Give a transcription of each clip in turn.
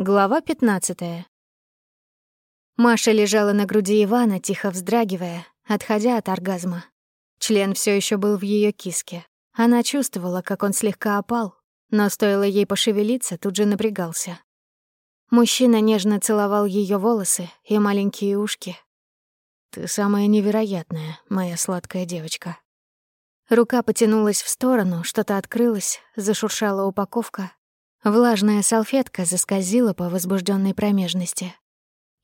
Глава 15. Маша лежала на груди Ивана, тихо вздрагивая, отходя от оргазма. Член все еще был в ее киске. Она чувствовала, как он слегка опал, но стоило ей пошевелиться, тут же напрягался. Мужчина нежно целовал ее волосы и маленькие ушки. «Ты самая невероятная, моя сладкая девочка». Рука потянулась в сторону, что-то открылось, зашуршала упаковка, Влажная салфетка заскользила по возбужденной промежности.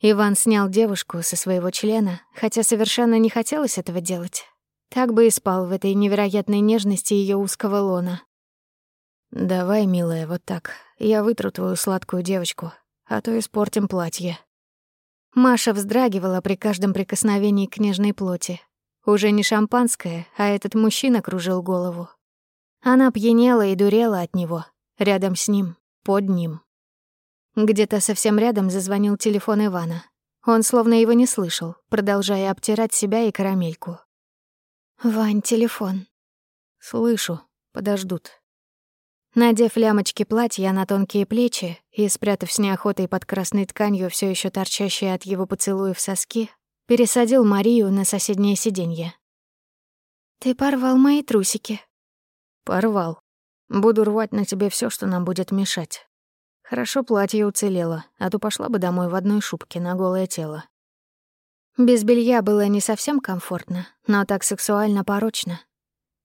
Иван снял девушку со своего члена, хотя совершенно не хотелось этого делать. Так бы и спал в этой невероятной нежности ее узкого лона. «Давай, милая, вот так. Я вытру твою сладкую девочку, а то испортим платье». Маша вздрагивала при каждом прикосновении к нежной плоти. Уже не шампанское, а этот мужчина кружил голову. Она пьянела и дурела от него, Рядом с ним, под ним. Где-то совсем рядом зазвонил телефон Ивана. Он словно его не слышал, продолжая обтирать себя и карамельку. «Вань, телефон». «Слышу. Подождут». Надев лямочки платья на тонкие плечи и спрятав с неохотой под красной тканью все еще торчащие от его поцелуев соски, пересадил Марию на соседнее сиденье. «Ты порвал мои трусики». «Порвал», Буду рвать на тебе все, что нам будет мешать. Хорошо платье уцелело, а то пошла бы домой в одной шубке на голое тело. Без белья было не совсем комфортно, но так сексуально порочно.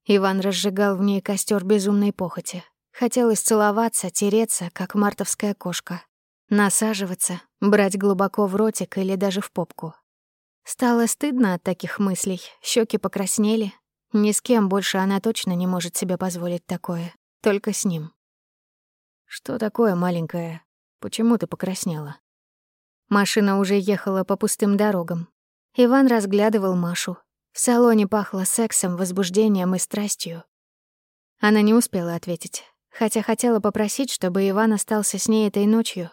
Иван разжигал в ней костер безумной похоти. Хотелось целоваться, тереться, как мартовская кошка. Насаживаться, брать глубоко в ротик или даже в попку. Стало стыдно от таких мыслей, щеки покраснели. Ни с кем больше она точно не может себе позволить такое. Только с ним. «Что такое, маленькая? Почему ты покраснела?» Машина уже ехала по пустым дорогам. Иван разглядывал Машу. В салоне пахло сексом, возбуждением и страстью. Она не успела ответить, хотя хотела попросить, чтобы Иван остался с ней этой ночью.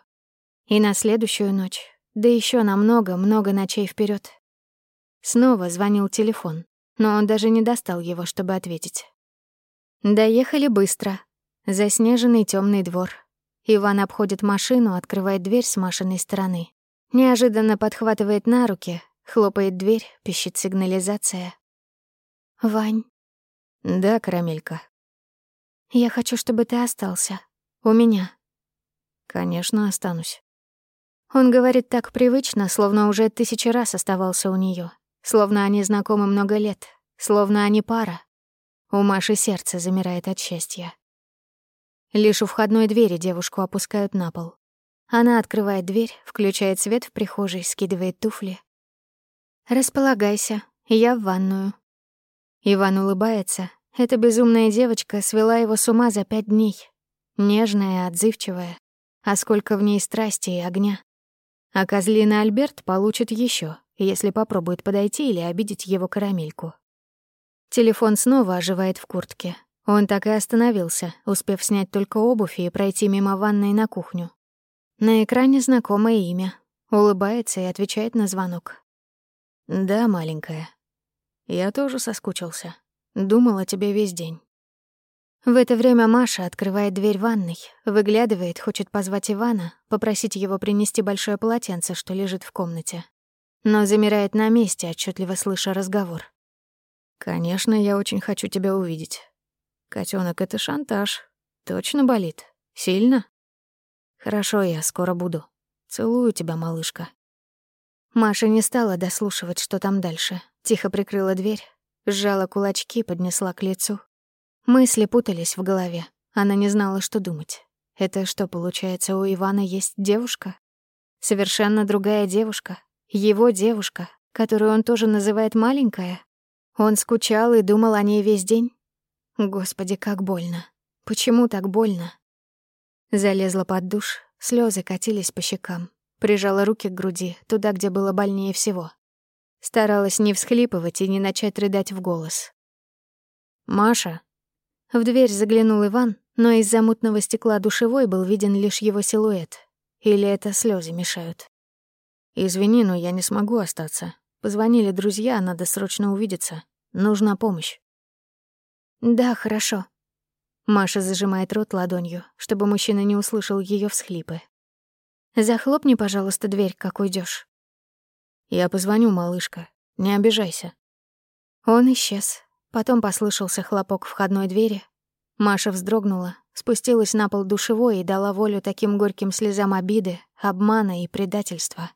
И на следующую ночь, да еще на много-много ночей вперед. Снова звонил телефон, но он даже не достал его, чтобы ответить. Доехали быстро. Заснеженный темный двор. Иван обходит машину, открывает дверь с Машиной стороны. Неожиданно подхватывает на руки, хлопает дверь, пищит сигнализация. «Вань». «Да, карамелька». «Я хочу, чтобы ты остался. У меня». «Конечно, останусь». Он говорит так привычно, словно уже тысячи раз оставался у нее, словно они знакомы много лет, словно они пара. У Маши сердце замирает от счастья. Лишь у входной двери девушку опускают на пол. Она открывает дверь, включает свет в прихожей, скидывает туфли. «Располагайся, я в ванную». Иван улыбается. Эта безумная девочка свела его с ума за пять дней. Нежная, отзывчивая. А сколько в ней страсти и огня. А козлина Альберт получит еще, если попробует подойти или обидеть его карамельку. Телефон снова оживает в куртке. Он так и остановился, успев снять только обувь и пройти мимо ванной на кухню. На экране знакомое имя. Улыбается и отвечает на звонок. «Да, маленькая. Я тоже соскучился. Думал о тебе весь день». В это время Маша открывает дверь ванной, выглядывает, хочет позвать Ивана, попросить его принести большое полотенце, что лежит в комнате. Но замирает на месте, отчетливо слыша разговор. Конечно, я очень хочу тебя увидеть. Котенок, это шантаж. Точно болит? Сильно? Хорошо, я скоро буду. Целую тебя, малышка. Маша не стала дослушивать, что там дальше. Тихо прикрыла дверь, сжала кулачки, поднесла к лицу. Мысли путались в голове. Она не знала, что думать. Это что, получается, у Ивана есть девушка? Совершенно другая девушка. Его девушка, которую он тоже называет маленькая? Он скучал и думал о ней весь день. Господи, как больно. Почему так больно? Залезла под душ, слезы катились по щекам. Прижала руки к груди, туда, где было больнее всего. Старалась не всхлипывать и не начать рыдать в голос. «Маша!» В дверь заглянул Иван, но из-за мутного стекла душевой был виден лишь его силуэт. Или это слезы мешают? «Извини, но я не смогу остаться. Позвонили друзья, надо срочно увидеться. Нужна помощь. Да, хорошо. Маша зажимает рот ладонью, чтобы мужчина не услышал ее всхлипы. Захлопни, пожалуйста, дверь, как уйдешь. Я позвоню, малышка. Не обижайся. Он исчез. Потом послышался хлопок входной двери. Маша вздрогнула, спустилась на пол душевой и дала волю таким горьким слезам обиды, обмана и предательства.